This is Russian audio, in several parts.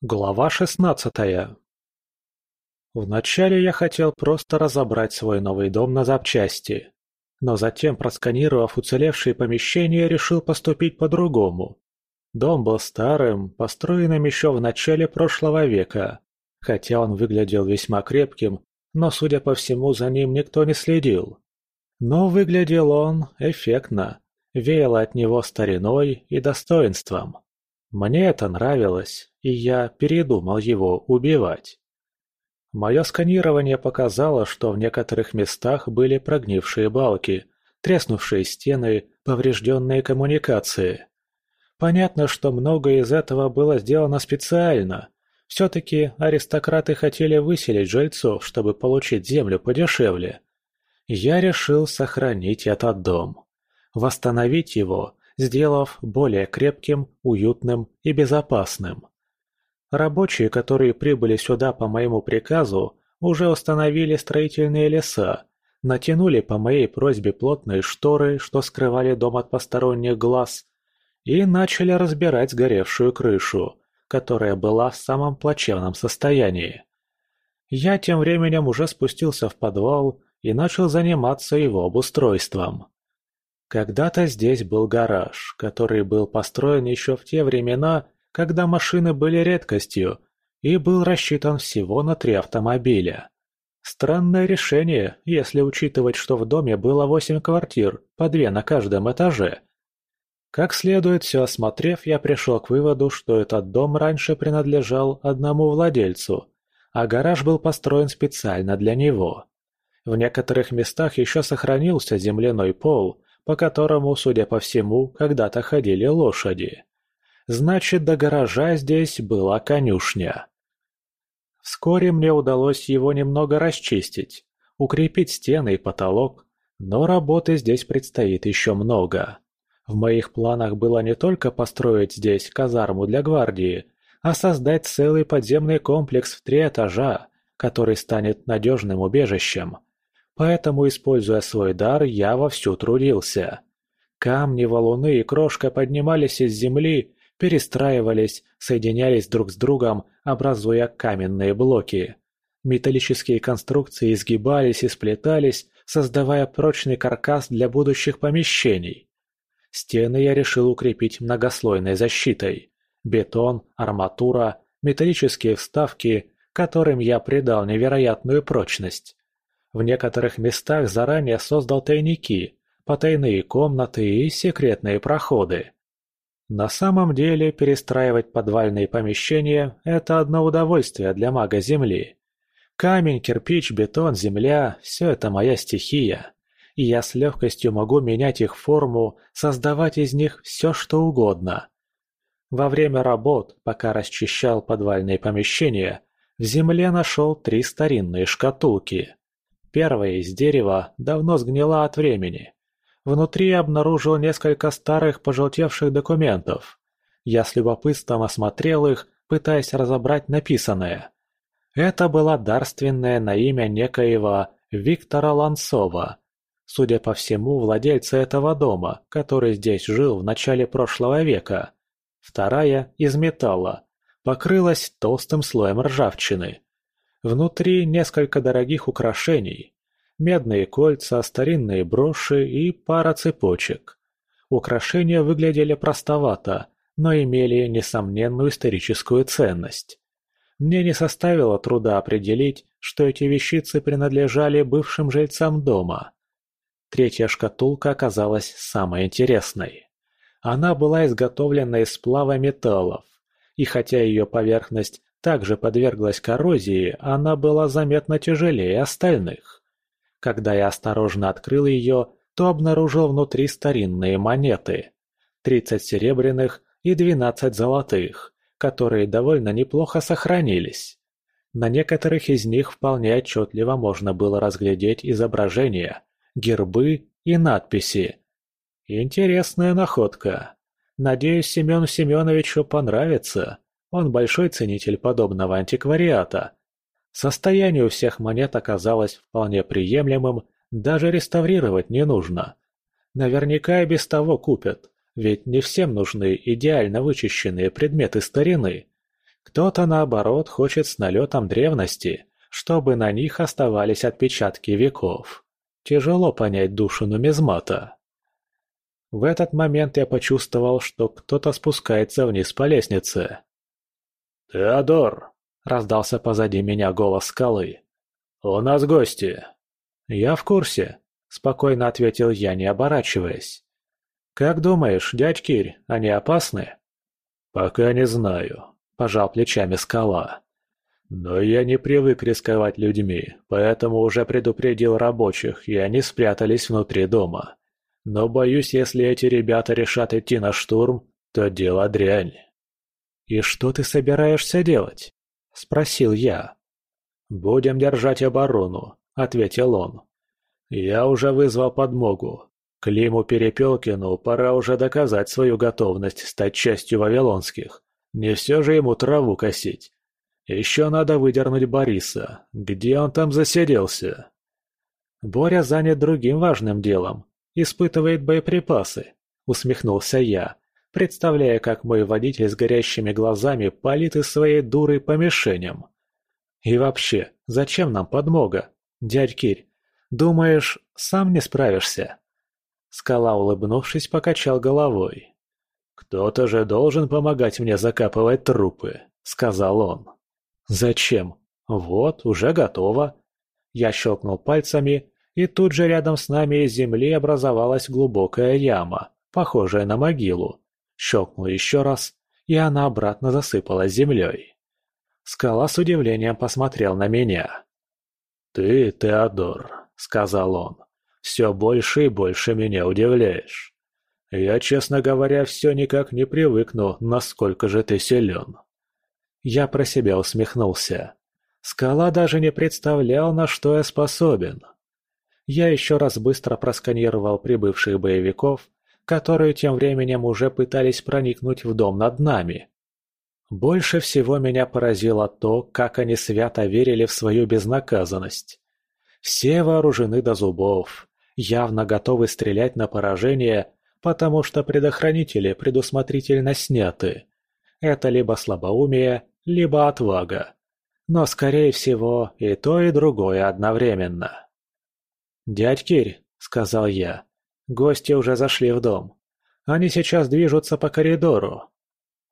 Глава шестнадцатая Вначале я хотел просто разобрать свой новый дом на запчасти, но затем, просканировав уцелевшие помещения, решил поступить по-другому. Дом был старым, построенным еще в начале прошлого века, хотя он выглядел весьма крепким, но, судя по всему, за ним никто не следил. Но выглядел он эффектно, веяло от него стариной и достоинством. Мне это нравилось, и я передумал его убивать. Мое сканирование показало, что в некоторых местах были прогнившие балки, треснувшие стены, поврежденные коммуникации. Понятно, что многое из этого было сделано специально. Все-таки аристократы хотели выселить жильцов, чтобы получить землю подешевле. Я решил сохранить этот дом. Восстановить его сделав более крепким, уютным и безопасным. Рабочие, которые прибыли сюда по моему приказу, уже установили строительные леса, натянули по моей просьбе плотные шторы, что скрывали дом от посторонних глаз, и начали разбирать сгоревшую крышу, которая была в самом плачевном состоянии. Я тем временем уже спустился в подвал и начал заниматься его обустройством. Когда-то здесь был гараж, который был построен еще в те времена, когда машины были редкостью, и был рассчитан всего на три автомобиля. Странное решение, если учитывать, что в доме было восемь квартир, по две на каждом этаже. Как следует все осмотрев, я пришел к выводу, что этот дом раньше принадлежал одному владельцу, а гараж был построен специально для него. В некоторых местах еще сохранился земляной пол, по которому, судя по всему, когда-то ходили лошади. Значит, до гаража здесь была конюшня. Вскоре мне удалось его немного расчистить, укрепить стены и потолок, но работы здесь предстоит еще много. В моих планах было не только построить здесь казарму для гвардии, а создать целый подземный комплекс в три этажа, который станет надежным убежищем – Поэтому, используя свой дар, я вовсю трудился. Камни, валуны и крошка поднимались из земли, перестраивались, соединялись друг с другом, образуя каменные блоки. Металлические конструкции изгибались и сплетались, создавая прочный каркас для будущих помещений. Стены я решил укрепить многослойной защитой. Бетон, арматура, металлические вставки, которым я придал невероятную прочность. В некоторых местах заранее создал тайники, потайные комнаты и секретные проходы. На самом деле перестраивать подвальные помещения – это одно удовольствие для мага Земли. Камень, кирпич, бетон, земля – все это моя стихия. И я с легкостью могу менять их форму, создавать из них все что угодно. Во время работ, пока расчищал подвальные помещения, в земле нашел три старинные шкатулки. Первая из дерева давно сгнила от времени. Внутри обнаружил несколько старых пожелтевших документов. Я с любопытством осмотрел их, пытаясь разобрать написанное. Это была дарственная на имя некоего Виктора Ланцова, судя по всему, владельца этого дома, который здесь жил в начале прошлого века. Вторая, из металла, покрылась толстым слоем ржавчины. Внутри несколько дорогих украшений. Медные кольца, старинные броши и пара цепочек. Украшения выглядели простовато, но имели несомненную историческую ценность. Мне не составило труда определить, что эти вещицы принадлежали бывшим жильцам дома. Третья шкатулка оказалась самой интересной. Она была изготовлена из сплава металлов, и хотя ее поверхность также подверглась коррозии, она была заметно тяжелее остальных. Когда я осторожно открыл ее, то обнаружил внутри старинные монеты. 30 серебряных и 12 золотых, которые довольно неплохо сохранились. На некоторых из них вполне отчетливо можно было разглядеть изображения, гербы и надписи. Интересная находка. Надеюсь, Семену Семеновичу понравится. Он большой ценитель подобного антиквариата. Состояние у всех монет оказалось вполне приемлемым, даже реставрировать не нужно. Наверняка и без того купят, ведь не всем нужны идеально вычищенные предметы старины. Кто-то, наоборот, хочет с налетом древности, чтобы на них оставались отпечатки веков. Тяжело понять душу нумизмата. В этот момент я почувствовал, что кто-то спускается вниз по лестнице. «Теодор!» – раздался позади меня голос скалы. «У нас гости!» «Я в курсе», – спокойно ответил я, не оборачиваясь. «Как думаешь, дядь Кирь, они опасны?» «Пока не знаю», – пожал плечами скала. «Но я не привык рисковать людьми, поэтому уже предупредил рабочих, и они спрятались внутри дома. Но боюсь, если эти ребята решат идти на штурм, то дело дрянь». «И что ты собираешься делать?» – спросил я. «Будем держать оборону», – ответил он. «Я уже вызвал подмогу. Климу Перепелкину пора уже доказать свою готовность стать частью Вавилонских. Не все же ему траву косить. Еще надо выдернуть Бориса. Где он там засиделся?» «Боря занят другим важным делом. Испытывает боеприпасы», — усмехнулся я, представляя, как мой водитель с горящими глазами палит из своей дуры по мишеням. «И вообще, зачем нам подмога? Дядь Кирь, думаешь, сам не справишься?» Скала, улыбнувшись, покачал головой. «Кто-то же должен помогать мне закапывать трупы», — сказал он. «Зачем? Вот, уже готово». Я щелкнул пальцами, и тут же рядом с нами из земли образовалась глубокая яма, похожая на могилу. Щелкнул еще раз, и она обратно засыпалась землей. Скала с удивлением посмотрел на меня. «Ты, Теодор», — сказал он, — «все больше и больше меня удивляешь. Я, честно говоря, все никак не привыкну, насколько же ты силен». Я про себя усмехнулся. Скала даже не представлял, на что я способен. Я еще раз быстро просканировал прибывших боевиков, которые тем временем уже пытались проникнуть в дом над нами. Больше всего меня поразило то, как они свято верили в свою безнаказанность. Все вооружены до зубов, явно готовы стрелять на поражение, потому что предохранители предусмотрительно сняты. Это либо слабоумие, либо отвага. Но, скорее всего, и то, и другое одновременно. «Дядь Кирь», — сказал я, — «гости уже зашли в дом. Они сейчас движутся по коридору».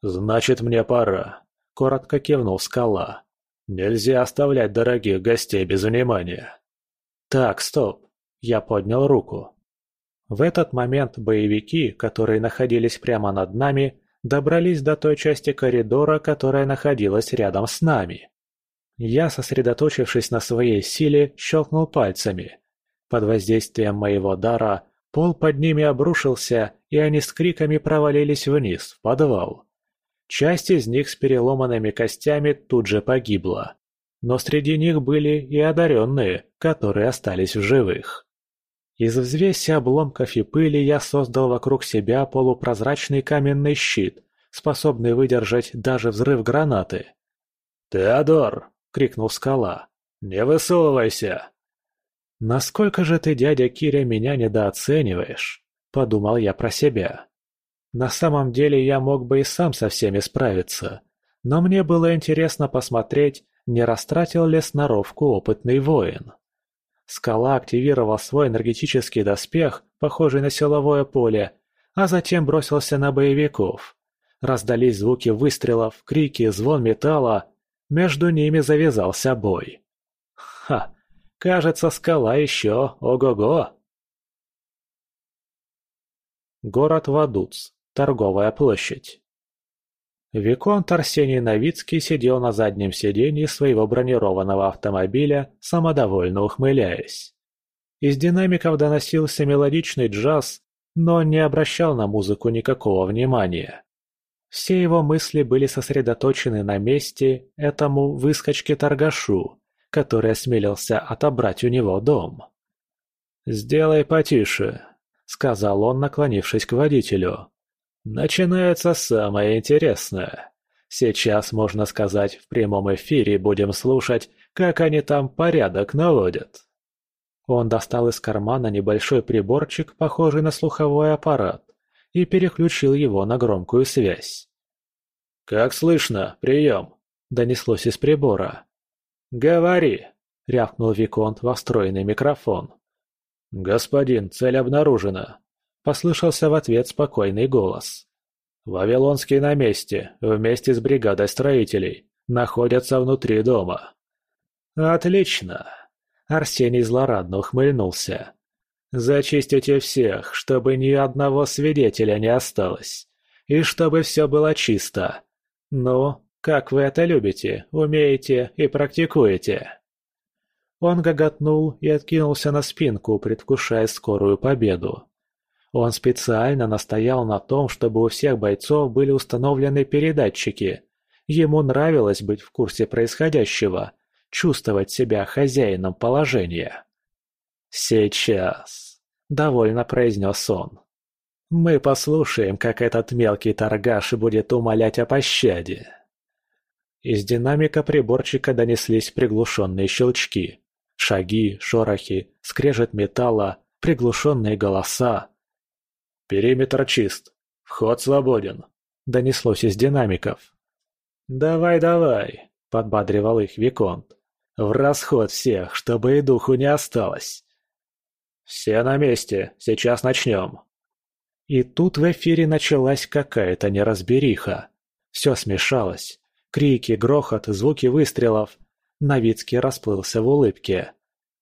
«Значит, мне пора», — коротко кивнул скала. «Нельзя оставлять дорогих гостей без внимания». «Так, стоп», — я поднял руку. В этот момент боевики, которые находились прямо над нами, добрались до той части коридора, которая находилась рядом с нами. Я, сосредоточившись на своей силе, щелкнул пальцами. Под воздействием моего дара пол под ними обрушился, и они с криками провалились вниз, в подвал. Часть из них с переломанными костями тут же погибла. Но среди них были и одаренные, которые остались в живых. Из взвеси обломков и пыли я создал вокруг себя полупрозрачный каменный щит, способный выдержать даже взрыв гранаты. «Теодор!» — крикнул скала. «Не высовывайся!» «Насколько же ты, дядя Киря, меня недооцениваешь?» — подумал я про себя. На самом деле я мог бы и сам со всеми справиться, но мне было интересно посмотреть, не растратил ли сноровку опытный воин. Скала активировал свой энергетический доспех, похожий на силовое поле, а затем бросился на боевиков. Раздались звуки выстрелов, крики, звон металла. Между ними завязался бой. Ха! Кажется, скала еще ого-го! Город Вадуц. Торговая площадь. Виконт Арсений Новицкий сидел на заднем сиденье своего бронированного автомобиля, самодовольно ухмыляясь. Из динамиков доносился мелодичный джаз, но он не обращал на музыку никакого внимания. Все его мысли были сосредоточены на месте этому выскочке-торгашу, который осмелился отобрать у него дом. «Сделай потише», — сказал он, наклонившись к водителю. Начинается самое интересное. Сейчас, можно сказать, в прямом эфире будем слушать, как они там порядок наводят. Он достал из кармана небольшой приборчик, похожий на слуховой аппарат, и переключил его на громкую связь. «Как слышно? Прием!» – донеслось из прибора. «Говори!» – рявкнул Виконт во встроенный микрофон. «Господин, цель обнаружена!» – послышался в ответ спокойный голос. «Вавилонский на месте, вместе с бригадой строителей, находятся внутри дома». «Отлично!» – Арсений злорадно ухмыльнулся. «Зачистите всех, чтобы ни одного свидетеля не осталось, и чтобы все было чисто. Ну, как вы это любите, умеете и практикуете?» Он гоготнул и откинулся на спинку, предвкушая скорую победу. Он специально настоял на том, чтобы у всех бойцов были установлены передатчики. Ему нравилось быть в курсе происходящего, чувствовать себя хозяином положения. «Сейчас», — довольно произнес он. «Мы послушаем, как этот мелкий торгаш будет умолять о пощаде». Из динамика приборчика донеслись приглушенные щелчки. Шаги, шорохи, скрежет металла, приглушенные голоса. «Периметр чист. Вход свободен», — донеслось из динамиков. «Давай, давай», — подбадривал их Виконт. «В расход всех, чтобы и духу не осталось». «Все на месте, сейчас начнем». И тут в эфире началась какая-то неразбериха. Все смешалось. Крики, грохот, звуки выстрелов. Новицкий расплылся в улыбке.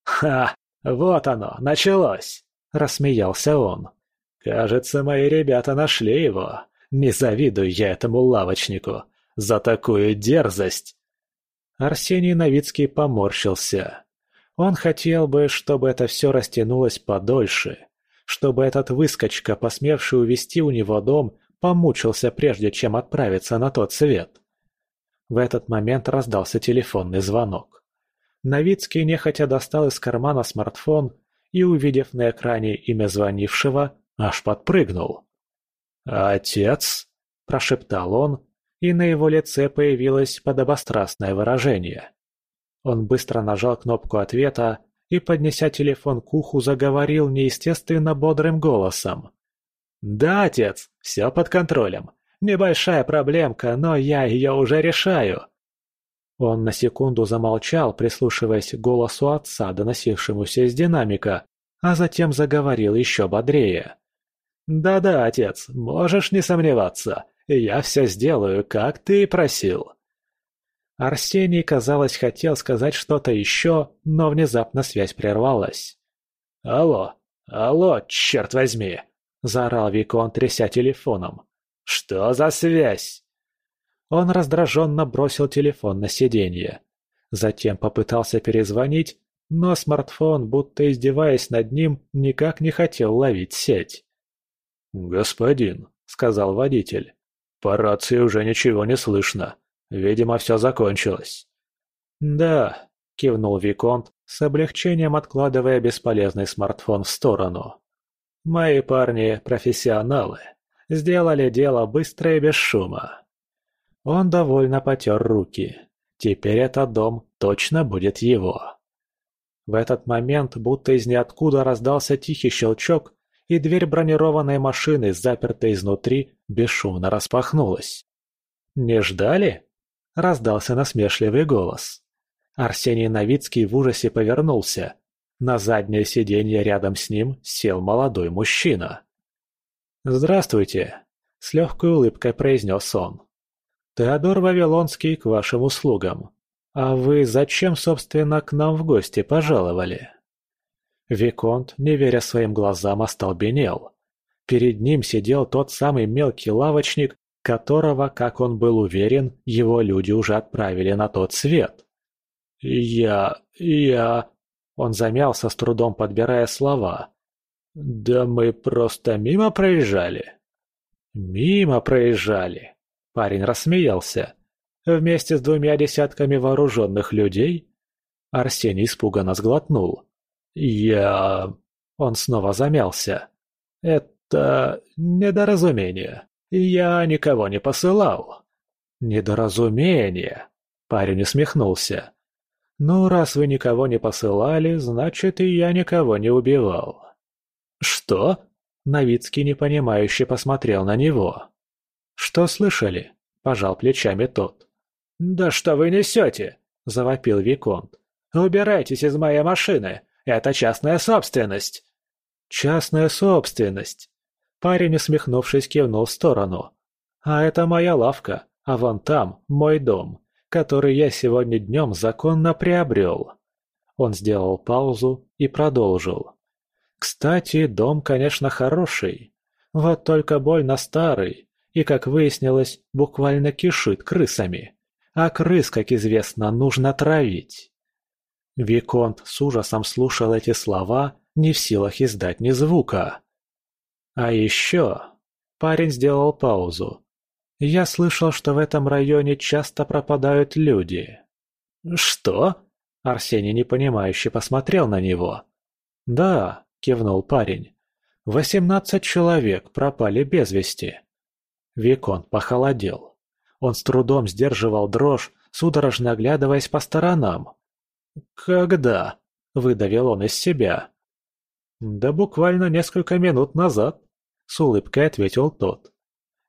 «Ха! Вот оно, началось!» – рассмеялся он. «Кажется, мои ребята нашли его. Не завидую я этому лавочнику. За такую дерзость!» Арсений Новицкий поморщился. Он хотел бы, чтобы это все растянулось подольше, чтобы этот выскочка, посмевший увести у него дом, помучился прежде, чем отправиться на тот свет. В этот момент раздался телефонный звонок. Новицкий нехотя достал из кармана смартфон и, увидев на экране имя звонившего, аж подпрыгнул. «Отец?» – прошептал он, и на его лице появилось подобострастное выражение. Он быстро нажал кнопку ответа и, поднеся телефон к уху, заговорил неестественно бодрым голосом. «Да, отец, все под контролем. Небольшая проблемка, но я ее уже решаю. Он на секунду замолчал, прислушиваясь к голосу отца, доносившемуся из динамика, а затем заговорил еще бодрее. «Да-да, отец, можешь не сомневаться. Я все сделаю, как ты и просил». Арсений, казалось, хотел сказать что-то еще, но внезапно связь прервалась. «Алло, алло, черт возьми!» – заорал Викон, тряся телефоном. «Что за связь?» Он раздраженно бросил телефон на сиденье. Затем попытался перезвонить, но смартфон, будто издеваясь над ним, никак не хотел ловить сеть. «Господин», — сказал водитель, — «по рации уже ничего не слышно. Видимо, все закончилось». «Да», — кивнул Виконт, с облегчением откладывая бесполезный смартфон в сторону. «Мои парни — профессионалы. Сделали дело быстро и без шума. Он довольно потер руки. Теперь этот дом точно будет его. В этот момент, будто из ниоткуда раздался тихий щелчок, и дверь бронированной машины, запертая изнутри, бесшумно распахнулась. «Не ждали?» – раздался насмешливый голос. Арсений Новицкий в ужасе повернулся. На заднее сиденье рядом с ним сел молодой мужчина. «Здравствуйте», — с легкой улыбкой произнес он. «Теодор Вавилонский к вашим услугам. А вы зачем, собственно, к нам в гости пожаловали?» Виконт, не веря своим глазам, остолбенел. Перед ним сидел тот самый мелкий лавочник, которого, как он был уверен, его люди уже отправили на тот свет. «Я... я...» Он замялся, с трудом подбирая слова. «Да мы просто мимо проезжали». «Мимо проезжали», — парень рассмеялся. «Вместе с двумя десятками вооруженных людей?» Арсений испуганно сглотнул. «Я...» Он снова замялся. «Это... недоразумение. Я никого не посылал». «Недоразумение?» Парень усмехнулся. «Ну, раз вы никого не посылали, значит, и я никого не убивал». «Что?» – Новицкий непонимающе посмотрел на него. «Что слышали?» – пожал плечами тот. «Да что вы несете?» – завопил Виконт. «Убирайтесь из моей машины! Это частная собственность!» «Частная собственность!» Парень, усмехнувшись, кивнул в сторону. «А это моя лавка, а вон там мой дом, который я сегодня днем законно приобрел». Он сделал паузу и продолжил. «Кстати, дом, конечно, хороший. Вот только больно старый и, как выяснилось, буквально кишит крысами. А крыс, как известно, нужно травить». Виконт с ужасом слушал эти слова, не в силах издать ни звука. «А еще...» Парень сделал паузу. «Я слышал, что в этом районе часто пропадают люди». «Что?» Арсений непонимающе посмотрел на него. «Да», — кивнул парень. «Восемнадцать человек пропали без вести». Викон похолодел. Он с трудом сдерживал дрожь, судорожно оглядываясь по сторонам. «Когда?» – выдавил он из себя. «Да буквально несколько минут назад», – с улыбкой ответил тот.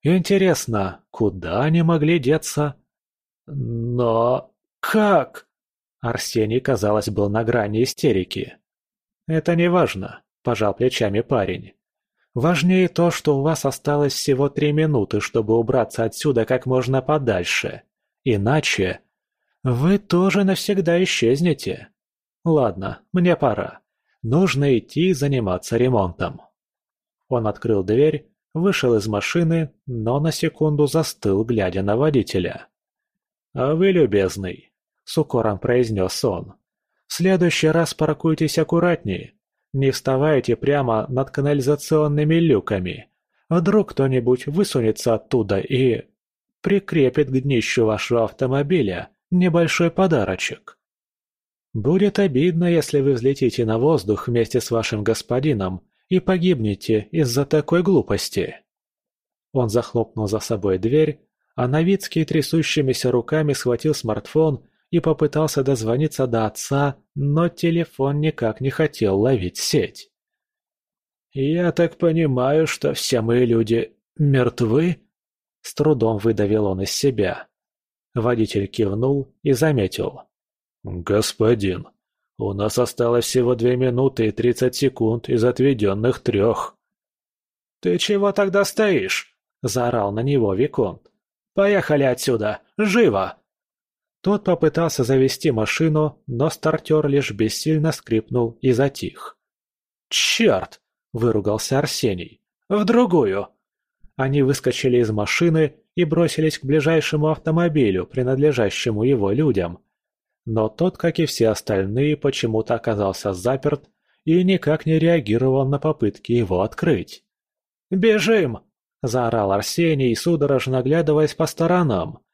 «Интересно, куда они могли деться?» «Но... как?» Арсений, казалось, был на грани истерики. «Это не важно», – пожал плечами парень. «Важнее то, что у вас осталось всего три минуты, чтобы убраться отсюда как можно подальше. Иначе вы тоже навсегда исчезнете. Ладно, мне пора. Нужно идти заниматься ремонтом». Он открыл дверь, вышел из машины, но на секунду застыл, глядя на водителя. «А вы, любезный», — с укором произнес он, — «в следующий раз паркуйтесь аккуратнее. Не вставайте прямо над канализационными люками. Вдруг кто-нибудь высунется оттуда и... прикрепит к днищу вашего автомобиля небольшой подарочек. Будет обидно, если вы взлетите на воздух вместе с вашим господином и погибнете из-за такой глупости. Он захлопнул за собой дверь, а Новицкий трясущимися руками схватил смартфон и попытался дозвониться до отца, но телефон никак не хотел ловить сеть. «Я так понимаю, что все мои люди мертвы?» С трудом выдавил он из себя. Водитель кивнул и заметил. «Господин, у нас осталось всего две минуты и тридцать секунд из отведенных трех». «Ты чего тогда стоишь?» – заорал на него Виконт. «Поехали отсюда! Живо!» Тот попытался завести машину, но стартер лишь бессильно скрипнул и затих. «Черт!» – выругался Арсений. «В другую!» Они выскочили из машины и бросились к ближайшему автомобилю, принадлежащему его людям. Но тот, как и все остальные, почему-то оказался заперт и никак не реагировал на попытки его открыть. «Бежим!» – заорал Арсений, судорожно оглядываясь по сторонам.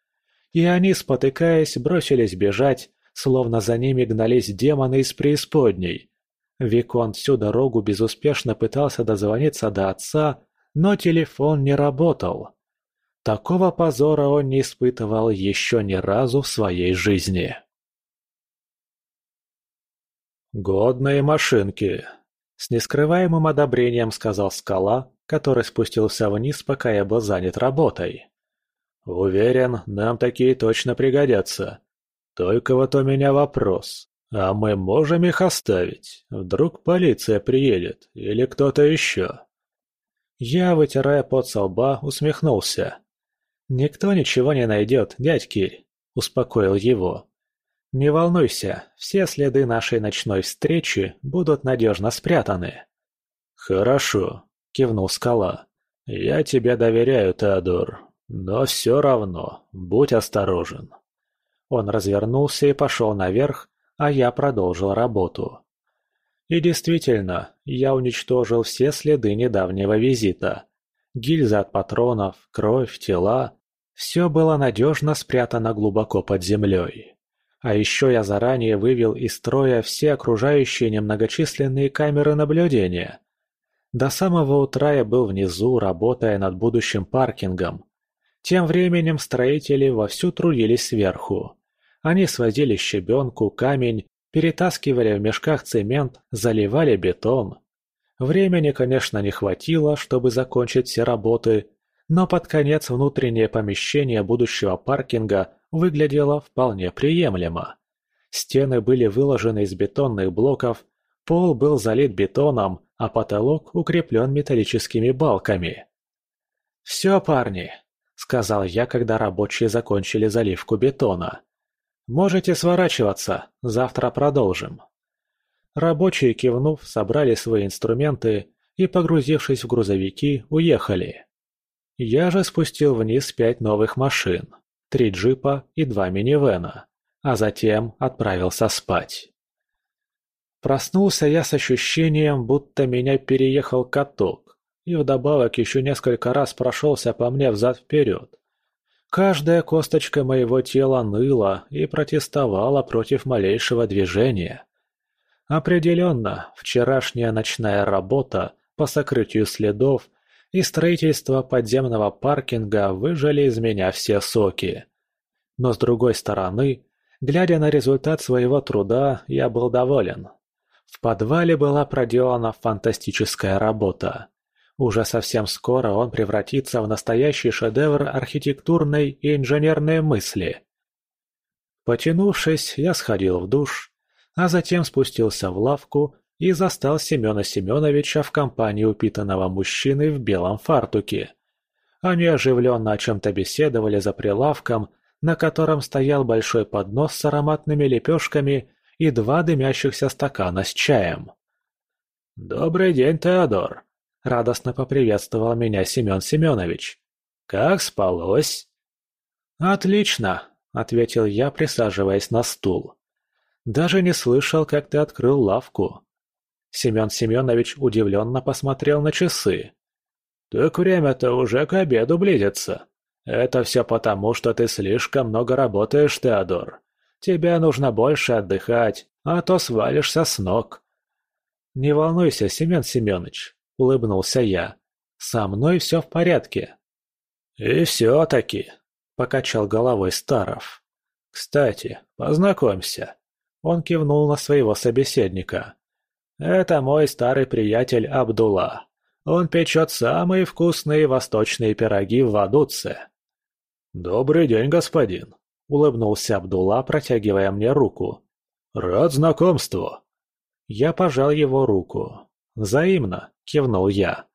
И они, спотыкаясь, бросились бежать, словно за ними гнались демоны из преисподней. Викон всю дорогу безуспешно пытался дозвониться до отца, но телефон не работал. Такого позора он не испытывал еще ни разу в своей жизни. «Годные машинки!» — с нескрываемым одобрением сказал Скала, который спустился вниз, пока я был занят работой. «Уверен, нам такие точно пригодятся. Только вот у меня вопрос. А мы можем их оставить? Вдруг полиция приедет или кто-то еще?» Я, вытирая пот со лба, усмехнулся. «Никто ничего не найдет, дядь Кирь», — успокоил его. «Не волнуйся, все следы нашей ночной встречи будут надежно спрятаны». «Хорошо», — кивнул скала. «Я тебе доверяю, Теодор, но все равно будь осторожен». Он развернулся и пошел наверх, а я продолжил работу. И действительно, я уничтожил все следы недавнего визита. Гильзы от патронов, кровь, тела все было надежно спрятано глубоко под землей. А еще я заранее вывел из строя все окружающие немногочисленные камеры наблюдения. До самого утра я был внизу, работая над будущим паркингом. Тем временем строители вовсю трудились сверху. Они свозили щебенку, камень, перетаскивали в мешках цемент, заливали бетон. Времени, конечно, не хватило, чтобы закончить все работы, но под конец внутреннее помещение будущего паркинга выглядело вполне приемлемо. Стены были выложены из бетонных блоков, пол был залит бетоном, а потолок укреплен металлическими балками. «Все, парни», — сказал я, когда рабочие закончили заливку бетона. «Можете сворачиваться, завтра продолжим». Рабочие, кивнув, собрали свои инструменты и, погрузившись в грузовики, уехали. Я же спустил вниз пять новых машин, три джипа и два минивэна, а затем отправился спать. Проснулся я с ощущением, будто меня переехал каток, и вдобавок еще несколько раз прошелся по мне взад-вперед. Каждая косточка моего тела ныла и протестовала против малейшего движения. Определенно, вчерашняя ночная работа по сокрытию следов и строительство подземного паркинга выжали из меня все соки. Но с другой стороны, глядя на результат своего труда, я был доволен. В подвале была проделана фантастическая работа. Уже совсем скоро он превратится в настоящий шедевр архитектурной и инженерной мысли. Потянувшись, я сходил в душ, а затем спустился в лавку и застал Семена Семеновича в компании упитанного мужчины в белом фартуке. Они оживленно о чем-то беседовали за прилавком, на котором стоял большой поднос с ароматными лепешками и два дымящихся стакана с чаем. «Добрый день, Теодор!» — радостно поприветствовал меня Семен Семенович. «Как спалось?» «Отлично!» — ответил я, присаживаясь на стул. Даже не слышал, как ты открыл лавку. Семен Семенович удивленно посмотрел на часы. «Так время-то уже к обеду близится. Это все потому, что ты слишком много работаешь, Теодор. Тебе нужно больше отдыхать, а то свалишься с ног». «Не волнуйся, Семен Семенович», — улыбнулся я. «Со мной все в порядке». «И все-таки», — покачал головой Старов. «Кстати, познакомься. Он кивнул на своего собеседника. «Это мой старый приятель Абдулла. Он печет самые вкусные восточные пироги в Вадуце». «Добрый день, господин», — улыбнулся Абдулла, протягивая мне руку. «Рад знакомству». Я пожал его руку. «Взаимно», — кивнул я.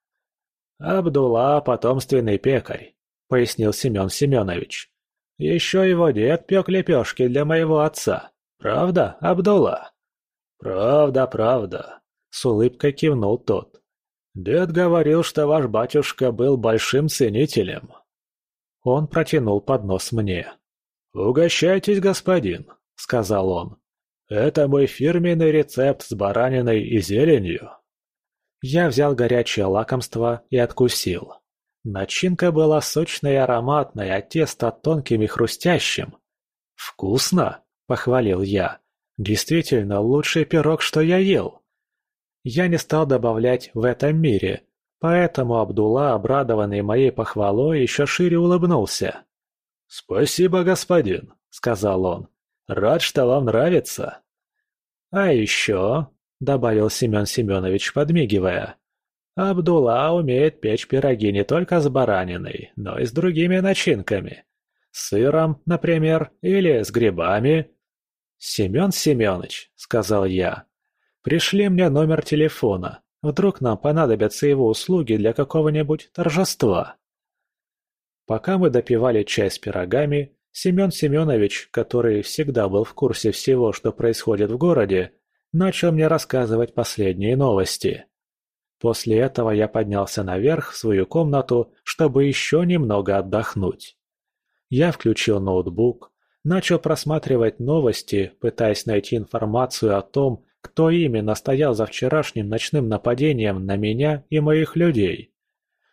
«Абдулла — потомственный пекарь», — пояснил Семен Семенович. «Еще его дед пек лепешки для моего отца. Правда, Абдулла?» «Правда, правда», — с улыбкой кивнул тот. «Дед говорил, что ваш батюшка был большим ценителем». Он протянул поднос мне. «Угощайтесь, господин», — сказал он. «Это мой фирменный рецепт с бараниной и зеленью». Я взял горячее лакомство и откусил. Начинка была сочной и ароматной, а тесто тонким и хрустящим. «Вкусно!» – похвалил я. «Действительно, лучший пирог, что я ел!» Я не стал добавлять «в этом мире», поэтому Абдулла, обрадованный моей похвалой, еще шире улыбнулся. «Спасибо, господин», — сказал он. «Рад, что вам нравится». «А еще», — добавил Семен Семенович, подмигивая, «Абдулла умеет печь пироги не только с бараниной, но и с другими начинками. С сыром, например, или с грибами. «Семен Семенович», — сказал я, — «пришли мне номер телефона. Вдруг нам понадобятся его услуги для какого-нибудь торжества». Пока мы допивали чай с пирогами, Семен Семенович, который всегда был в курсе всего, что происходит в городе, начал мне рассказывать последние новости. После этого я поднялся наверх в свою комнату, чтобы еще немного отдохнуть. Я включил ноутбук, начал просматривать новости, пытаясь найти информацию о том, кто именно стоял за вчерашним ночным нападением на меня и моих людей.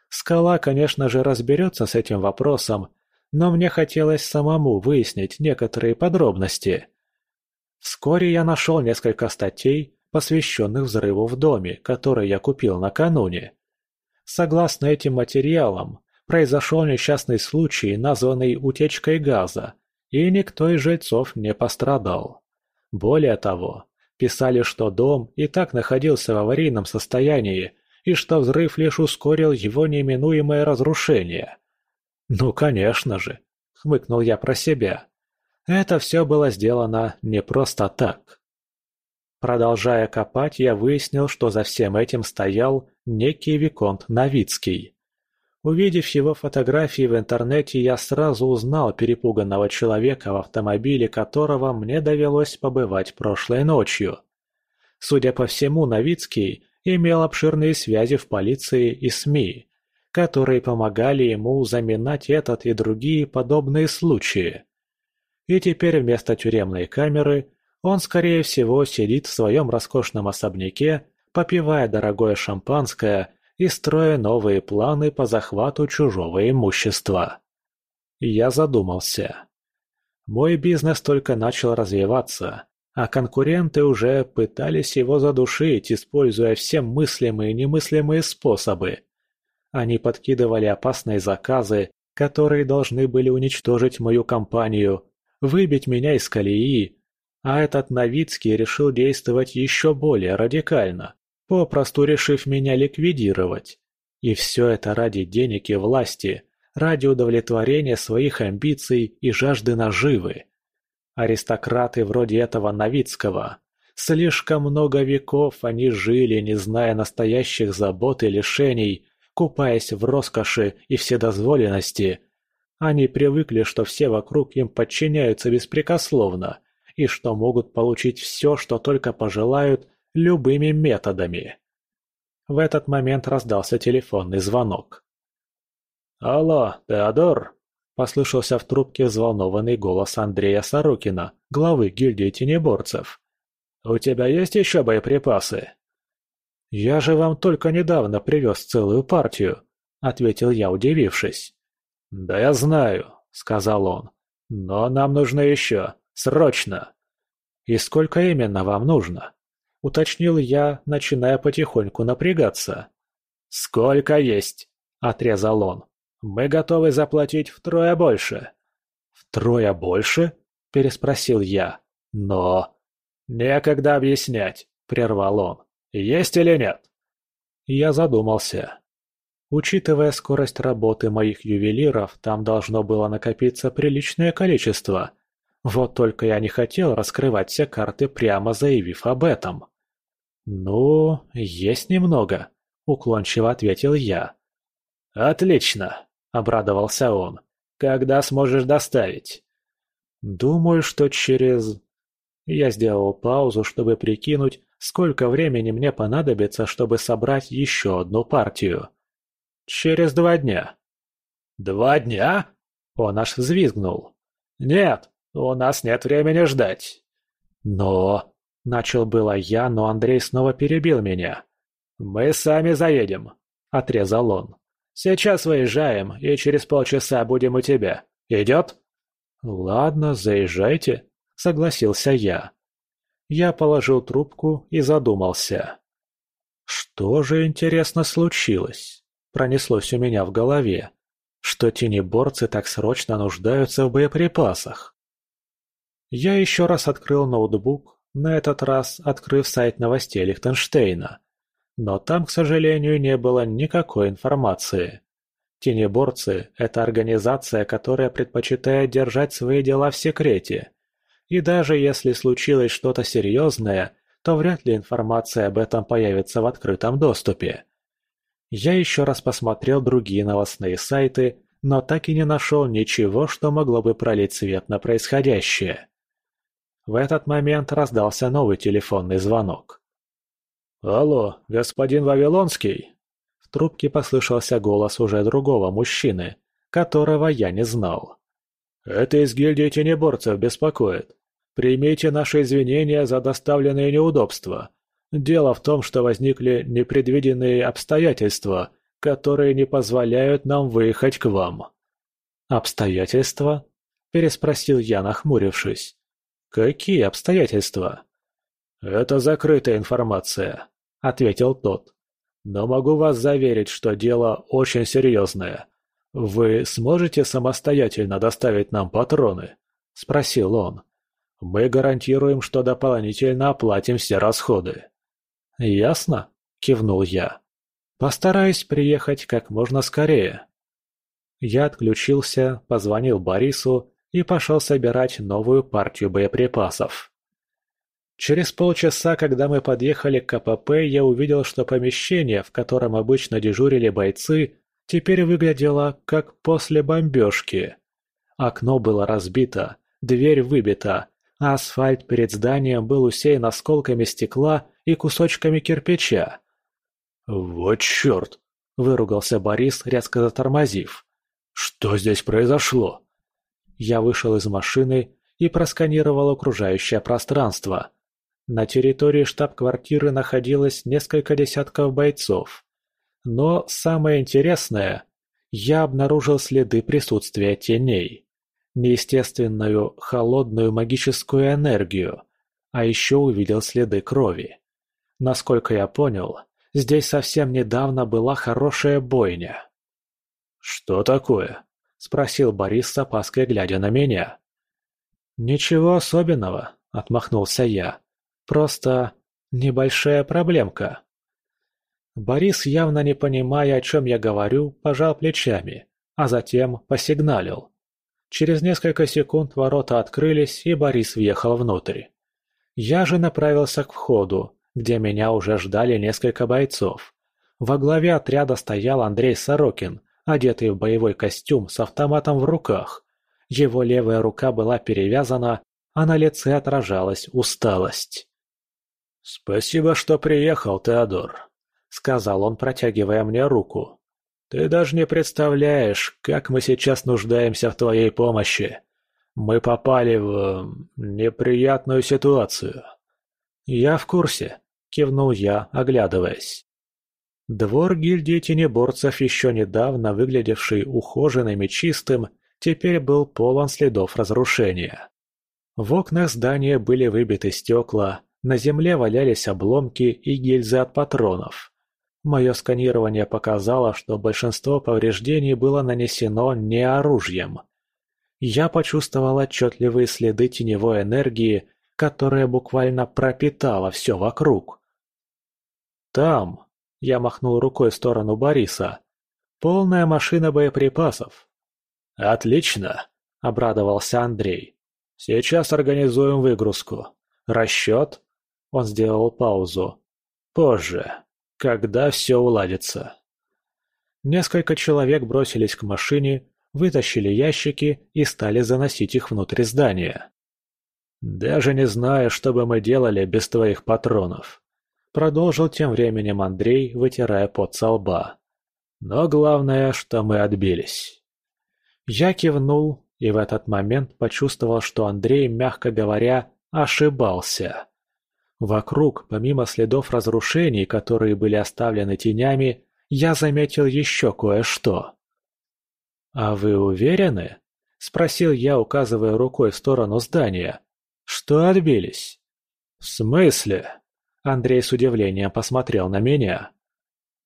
Скала, конечно же, разберется с этим вопросом, но мне хотелось самому выяснить некоторые подробности. Вскоре я нашел несколько статей, посвященных взрыву в доме, который я купил накануне. Согласно этим материалам, произошел несчастный случай, названный утечкой газа, и никто из жильцов не пострадал. Более того, писали, что дом и так находился в аварийном состоянии, и что взрыв лишь ускорил его неименуемое разрушение. «Ну, конечно же», — хмыкнул я про себя. Это все было сделано не просто так. Продолжая копать, я выяснил, что за всем этим стоял некий Виконт Новицкий. Увидев его фотографии в интернете, я сразу узнал перепуганного человека, в автомобиле которого мне довелось побывать прошлой ночью. Судя по всему, Новицкий имел обширные связи в полиции и СМИ, которые помогали ему заминать этот и другие подобные случаи. И теперь вместо тюремной камеры он, скорее всего, сидит в своем роскошном особняке, попивая дорогое шампанское и строя новые планы по захвату чужого имущества. Я задумался. Мой бизнес только начал развиваться, а конкуренты уже пытались его задушить, используя все мыслимые и немыслимые способы. Они подкидывали опасные заказы, которые должны были уничтожить мою компанию, выбить меня из колеи, а этот Новицкий решил действовать еще более радикально, попросту решив меня ликвидировать. И все это ради денег и власти, ради удовлетворения своих амбиций и жажды наживы. Аристократы вроде этого Новицкого. Слишком много веков они жили, не зная настоящих забот и лишений, купаясь в роскоши и вседозволенности. Они привыкли, что все вокруг им подчиняются беспрекословно – и что могут получить все, что только пожелают, любыми методами. В этот момент раздался телефонный звонок. «Алло, Теодор!» – послышался в трубке взволнованный голос Андрея Сорокина, главы гильдии тенеборцев. «У тебя есть еще боеприпасы?» «Я же вам только недавно привез целую партию», – ответил я, удивившись. «Да я знаю», – сказал он. «Но нам нужно еще. Срочно!» «И сколько именно вам нужно?» — уточнил я, начиная потихоньку напрягаться. «Сколько есть!» — отрезал он. «Мы готовы заплатить втрое больше». «Втрое больше?» — переспросил я. «Но...» «Некогда объяснять», — прервал он. «Есть или нет?» Я задумался. Учитывая скорость работы моих ювелиров, там должно было накопиться приличное количество — вот только я не хотел раскрывать все карты, прямо заявив об этом. «Ну, есть немного», — уклончиво ответил я. «Отлично», — обрадовался он. «Когда сможешь доставить?» «Думаю, что через...» Я сделал паузу, чтобы прикинуть, сколько времени мне понадобится, чтобы собрать еще одну партию. «Через два дня». «Два дня?» Он аж взвизгнул. «Нет, у нас нет времени ждать. Но... Начал было я, но Андрей снова перебил меня. «Мы сами заедем», — отрезал он. «Сейчас выезжаем, и через полчаса будем у тебя. Идет?» «Ладно, заезжайте», — согласился я. Я положил трубку и задумался. Что же, интересно, случилось? Пронеслось у меня в голове. Что тенеборцы так срочно нуждаются в боеприпасах? Я еще раз открыл ноутбук, на этот раз открыв сайт новостей Лихтенштейна. Но там, к сожалению, не было никакой информации. Тенеборцы – это организация, которая предпочитает держать свои дела в секрете. И даже если случилось что-то серьезное, то вряд ли информация об этом появится в открытом доступе. Я еще раз посмотрел другие новостные сайты, но так и не нашел ничего, что могло бы пролить свет на происходящее. В этот момент раздался новый телефонный звонок. «Алло, господин Вавилонский?» В трубке послышался голос уже другого мужчины, которого я не знал. «Это из гильдии тенеборцев беспокоит. Примите наши извинения за доставленные неудобства. Дело в том, что возникли непредвиденные обстоятельства, которые не позволяют нам выехать к вам». «Обстоятельства?» – переспросил я, нахмурившись. «Какие обстоятельства?» «Это закрытая информация», — ответил тот. «Но могу вас заверить, что дело очень серьезное. Вы сможете самостоятельно доставить нам патроны?» — спросил он. «Мы гарантируем, что дополнительно оплатим все расходы». «Ясно?» — кивнул я. «Постараюсь приехать как можно скорее». Я отключился, позвонил Борису и пошел собирать новую партию боеприпасов. Через полчаса, когда мы подъехали к КПП, я увидел, что помещение, в котором обычно дежурили бойцы, теперь выглядело как после бомбежки. Окно было разбито, дверь выбита, а асфальт перед зданием был усеян осколками стекла и кусочками кирпича. «Вот черт!» – выругался Борис, резко затормозив. «Что здесь произошло?» Я вышел из машины и просканировал окружающее пространство. На территории штаб-квартиры находилось несколько десятков бойцов. Но самое интересное, я обнаружил следы присутствия теней. Неестественную, холодную магическую энергию. А еще увидел следы крови. Насколько я понял, здесь совсем недавно была хорошая бойня. «Что такое?» – спросил Борис с опаской, глядя на меня. «Ничего особенного», – отмахнулся я. «Просто небольшая проблемка». Борис, явно не понимая, о чем я говорю, пожал плечами, а затем посигналил. Через несколько секунд ворота открылись, и Борис въехал внутрь. Я же направился к входу, где меня уже ждали несколько бойцов. Во главе отряда стоял Андрей Сорокин, одетый в боевой костюм с автоматом в руках. Его левая рука была перевязана, а на лице отражалась усталость. «Спасибо, что приехал, Теодор», сказал он, протягивая мне руку. «Ты даже не представляешь, как мы сейчас нуждаемся в твоей помощи. Мы попали в... неприятную ситуацию». «Я в курсе», — кивнул я, оглядываясь. Двор гильдии тенеборцев, еще недавно выглядевший ухоженным и чистым, теперь был полон следов разрушения. В окнах здания были выбиты стекла, на земле валялись обломки и гильзы от патронов. Мое сканирование показало, что большинство повреждений было нанесено не оружием. Я почувствовал отчетливые следы теневой энергии, которая буквально пропитала все вокруг. «Там», — я махнул рукой в сторону Бориса, — «полная машина боеприпасов». «Отлично», — обрадовался Андрей. «Сейчас организуем выгрузку. Расчет?» Он сделал паузу. «Позже» когда все уладится. Несколько человек бросились к машине, вытащили ящики и стали заносить их внутрь здания. «Даже не знаю, что бы мы делали без твоих патронов», — продолжил тем временем Андрей, вытирая пот со лба. «Но главное, что мы отбились». Я кивнул и в этот момент почувствовал, что Андрей, мягко говоря, ошибался. Вокруг, помимо следов разрушений, которые были оставлены тенями, я заметил еще кое-что. «А вы уверены?» – спросил я, указывая рукой в сторону здания. «Что отбились?» «В смысле?» Андрей с удивлением посмотрел на меня.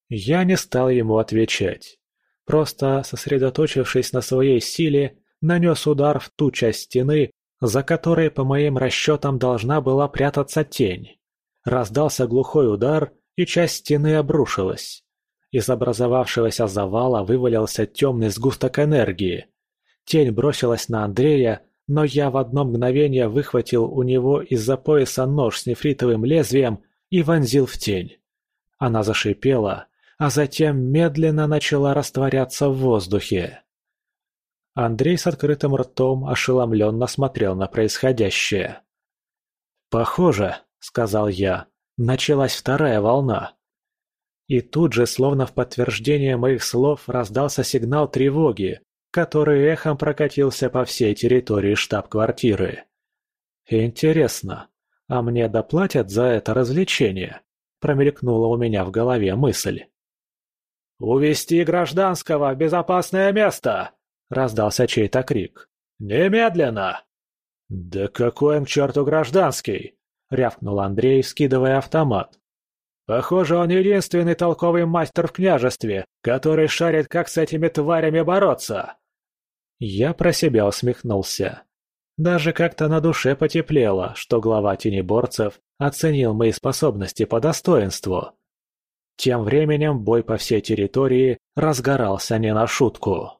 Я не стал ему отвечать. Просто, сосредоточившись на своей силе, нанес удар в ту часть стены, за которой, по моим расчетам, должна была прятаться тень. Раздался глухой удар, и часть стены обрушилась. Из образовавшегося завала вывалился темный сгусток энергии. Тень бросилась на Андрея, но я в одно мгновение выхватил у него из-за пояса нож с нефритовым лезвием и вонзил в тень. Она зашипела, а затем медленно начала растворяться в воздухе. Андрей с открытым ртом ошеломленно смотрел на происходящее. «Похоже», — сказал я, — «началась вторая волна». И тут же, словно в подтверждение моих слов, раздался сигнал тревоги, который эхом прокатился по всей территории штаб-квартиры. «Интересно, а мне доплатят за это развлечение?» – промелькнула у меня в голове мысль. «Увести гражданского в безопасное место!» – раздался чей-то крик. «Немедленно!» «Да какой им черту гражданский?» – рявкнул Андрей, скидывая автомат. «Похоже, он единственный толковый мастер в княжестве, который шарит, как с этими тварями бороться!» Я про себя усмехнулся. Даже как-то на душе потеплело, что глава тенеборцев оценил мои способности по достоинству. Тем временем бой по всей территории разгорался не на шутку.